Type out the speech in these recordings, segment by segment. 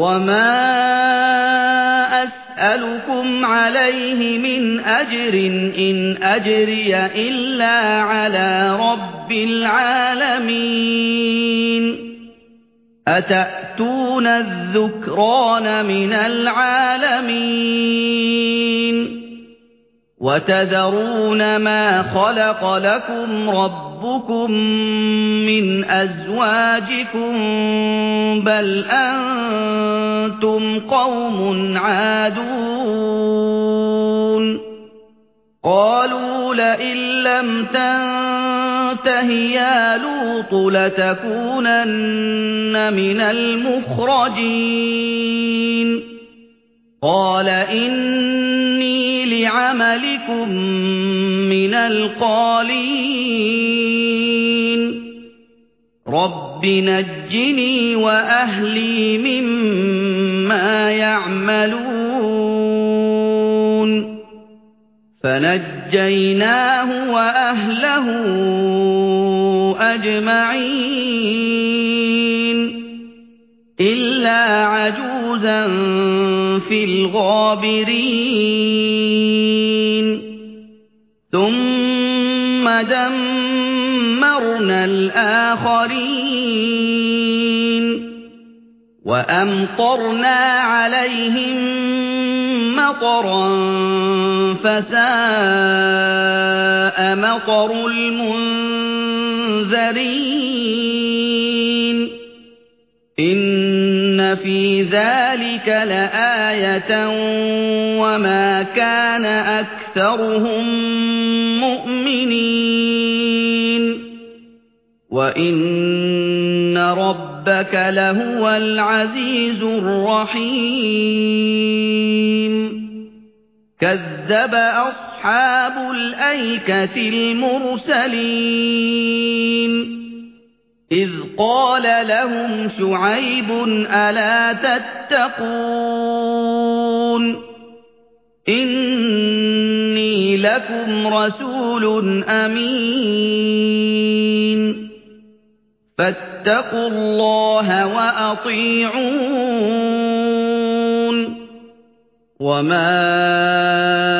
وما أسألكم عليه من أجر إن أجري إلا على رب العالمين أتأتون الذكران من العالمين وتذرون ما خلق لكم ربكم من أزواجكم بل أنتم قوم عادون قالوا لئن لم تنته يا لوط لتكونن من المخرجين قال إني لعملكم من القالين. رب نجني وأهلي مما يعملون. فنجيناه وأهله أجمعين. إلا عجوزا في الغابرين. ثم دمرنا الآخرين. وأمطرنا عليهم مطرا فساء مطر المنذرين. إن في ذلك لآية وما كان أكثرهم مؤمنين وإن ربك لهو العزيز الرحيم كذب أصحاب الأيكة المرسلين إذ قال لهم شعيب ألا تتقون إني لكم رسول أمين فاتقوا الله وأطيعون وما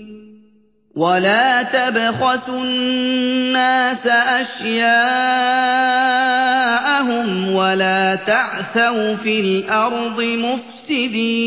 ولا تبخسوا الناس أشياءهم ولا تعثوا في الأرض مفسدين